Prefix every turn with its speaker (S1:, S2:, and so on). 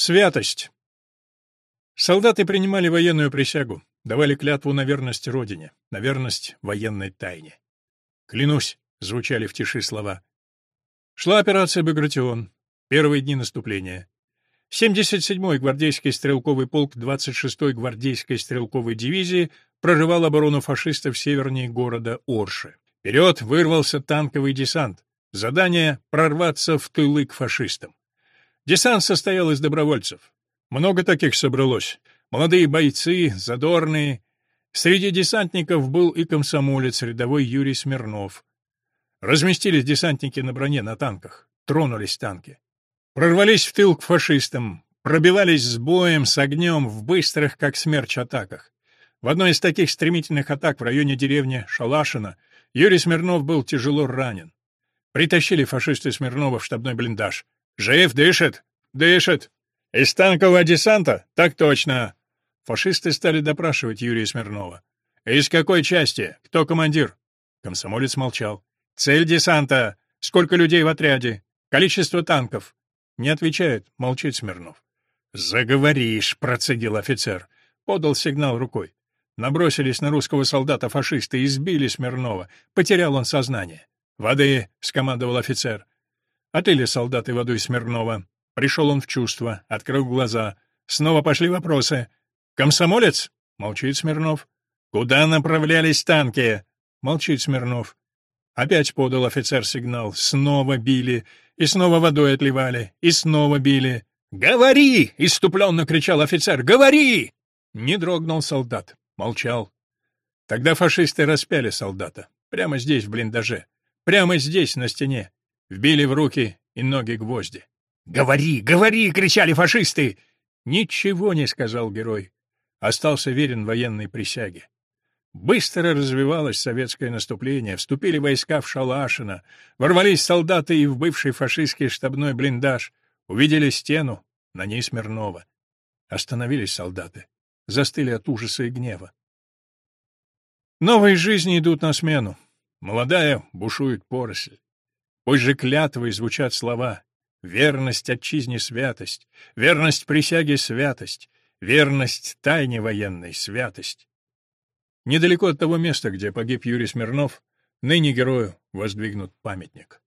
S1: Святость. Солдаты принимали военную присягу, давали клятву на верность Родине, на верность военной тайне. «Клянусь», — звучали в тиши слова. Шла операция «Багратион», первые дни наступления. 77-й гвардейский стрелковый полк 26-й гвардейской стрелковой дивизии прорывал оборону фашистов севернее города Орши. Вперед вырвался танковый десант. Задание — прорваться в тылы к фашистам. Десант состоял из добровольцев. Много таких собралось. Молодые бойцы, задорные. Среди десантников был и комсомолец, рядовой Юрий Смирнов. Разместились десантники на броне на танках. Тронулись танки. Прорвались в тыл к фашистам. Пробивались с боем, с огнем, в быстрых, как смерч, атаках. В одной из таких стремительных атак в районе деревни Шалашина Юрий Смирнов был тяжело ранен. Притащили фашисты Смирнова в штабной блиндаж. «Жив, дышит?» «Дышит!» «Из танкового десанта?» «Так точно!» Фашисты стали допрашивать Юрия Смирнова. «Из какой части? Кто командир?» Комсомолец молчал. «Цель десанта? Сколько людей в отряде? Количество танков?» Не отвечает, молчит Смирнов. «Заговоришь», — процедил офицер. Подал сигнал рукой. Набросились на русского солдата фашисты и избили Смирнова. Потерял он сознание. «Воды!» — скомандовал офицер. Отлили солдаты водой Смирнова. Пришел он в чувство, открыл глаза. Снова пошли вопросы. «Комсомолец?» — молчит Смирнов. «Куда направлялись танки?» — молчит Смирнов. Опять подал офицер сигнал. Снова били, и снова водой отливали, и снова били. «Говори!» — иступленно кричал офицер. «Говори!» Не дрогнул солдат. Молчал. Тогда фашисты распяли солдата. Прямо здесь, в блиндаже. Прямо здесь, на стене. Вбили в руки и ноги гвозди. «Говори, говори!» — кричали фашисты. Ничего не сказал герой. Остался верен военной присяге. Быстро развивалось советское наступление, вступили войска в Шалашино, ворвались солдаты и в бывший фашистский штабной блиндаж, увидели стену, на ней Смирнова. Остановились солдаты, застыли от ужаса и гнева. Новые жизни идут на смену. Молодая бушует поросль. Позже клятвой звучат слова «Верность отчизне святость», «Верность присяге святость», «Верность тайне военной святость». Недалеко от того места, где погиб Юрий Смирнов, ныне герою воздвигнут памятник.